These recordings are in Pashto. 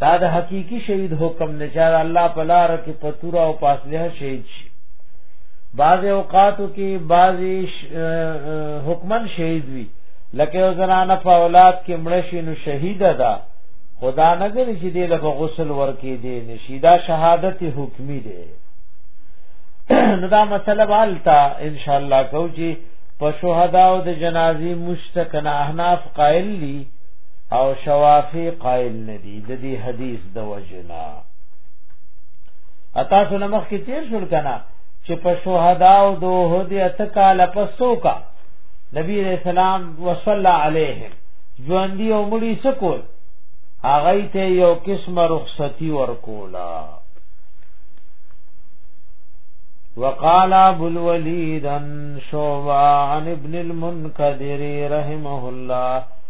دا د حقيقي شهید حکم نه چار الله پلار کې پتورا او پاسله شهید شي بعض اوقاتو کې بعض حکمن شهید وي لکه زنانه په اولاد کې مړشي نو شهید ده خدا نه غري چې دې له غسل ورکې دي نشیدا شهادت حکمی ده نو دا مسله بالتا ان شاء الله کوجی په شهدا او د جنازي مشتکنه احناف قائل دي او شوافی قائل ندی د دې حدیث د وجنا اتا سو نمخ کې تیر شول کنا چې په شهدا او دوه دې اتکاله پسو کا نبی رسول الله وصلی علیهم ژوند دی او مړي سکول هغه ته یو قسمه رخصتی ورکولا وقال ابو الوليد عن شعبة عن ابن المنكدر رحمه الله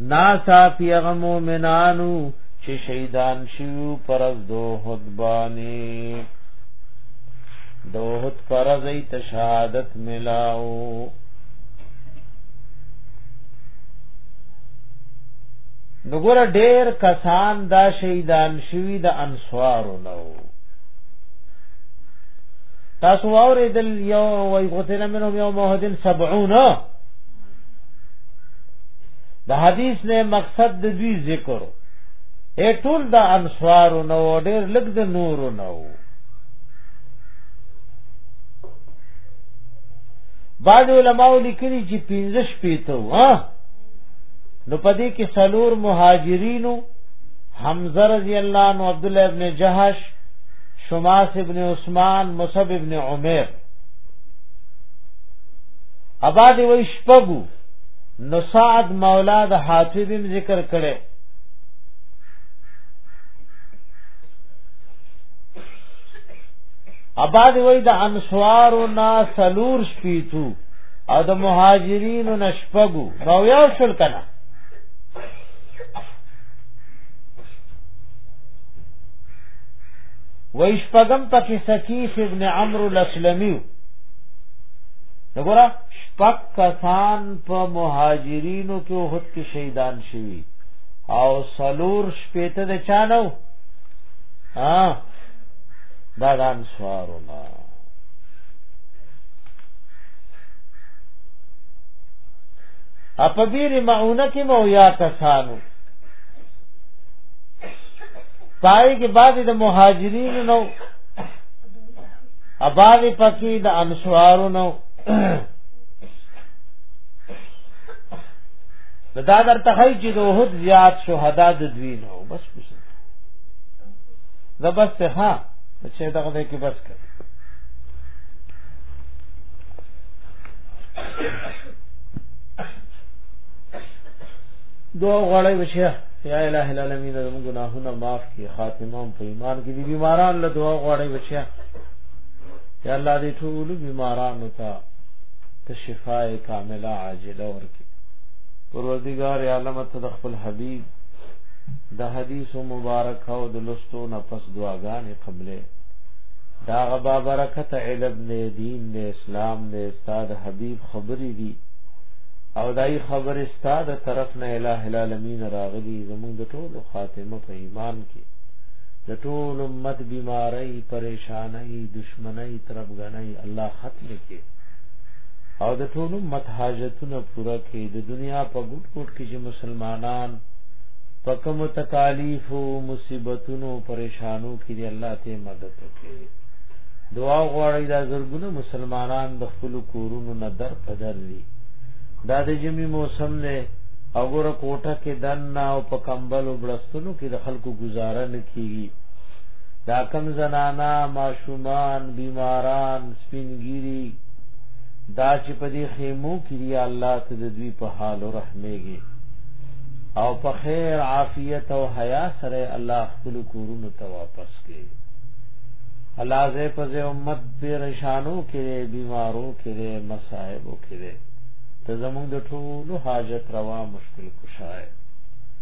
ناسا پیغ مومنانو چې شهیدان شیو پرز دو حدبانی دو حد پرز ایت شهادت ملاو نګور ډیر کسان دا شهیدان شوی د انصارو نو تاسو اوریدل یو وای غوتنه منو یو مهدن 70 د حدیث نه مقصد د دوی ذکر اے ټول د انصار نو ډېر لګ د نور نو بعض علماء لیکلي چې 15 شپېته ها نو پدې کې سلور مهاجرینو حمزه رضی الله عنه عبد الله ابن جهش شماس ابن عثمان مصعب ابن عمر اباد وی شپغو نو سعد مولا د حاطب ذکر کړي اباد وای د انصار نا سلور شپیتو او د مهاجرین نشپغو نو یو شل کنا وای شپغم پکې سکیف ابن عمرو الاسلمیو وګوره شپږ کسان په مهاجرینو کې وخت کې شهیدان شوي او سلور شپېته د چانو ها دا د انصارو نه اپا بیر معونه کې مو یا کسانو پای کې بعد د مهاجرینو نو اباغ پکې د انصارو نو نو دا در تخی چې د وحد زیاد شهدا د دوی نو بس بس دا بس ته ها چې دغه دې کې بس کړ دو غړې بشه یا الہ العالمین زموږ گناهونه معاف کړي خاتمه په ایمان کې بیماران له دعا غواړي بچیا یا الله دې ټول بیمارانو ته ته شفاء کامله عاجله ورکړي پروردگار عالم ته د خپل حبیب د حدیث مبارک او د لستو نه پس دعاګانې قبلې دا غبا برکت علم نه دین نه اسلام نه استاد حبیب خبرې دي او دای خبر استاد طرف نه الہ العالمین راغلی زموږ د ټولو خاتمه په ایمان کې د ټول امت بیماری پریشانی دشمنی تربګنی الله ختم کړي او د ټول امت حاجتونه پوره کړي د دنیا په ګډ ګډ کې چې مسلمانان په کوم تکالیف او مصیبتونو پریشانو کې دی الله ته مدد وکړي دعا غواړي دا زرګونه مسلمانان د خپل کورونو نه در په در دي دا د جمی موسم نه او ګوره کوټه کې دنه او په کمبل او بلستونو کې د خلکو کو گزاره نکیږي دا کم زنانا ماشومان بیماران سپینګيري دا چې په دې خیمو کې دی الله ته د دوی په حال رحمېږي او په خیر عافیت او حیا سره الله خپل کورونو ته واپس کړي الله زې په زې امت پریشانو کې بیمارو کې مصائب کې ته زموږ د ټولو حاجت روا مشکل کشای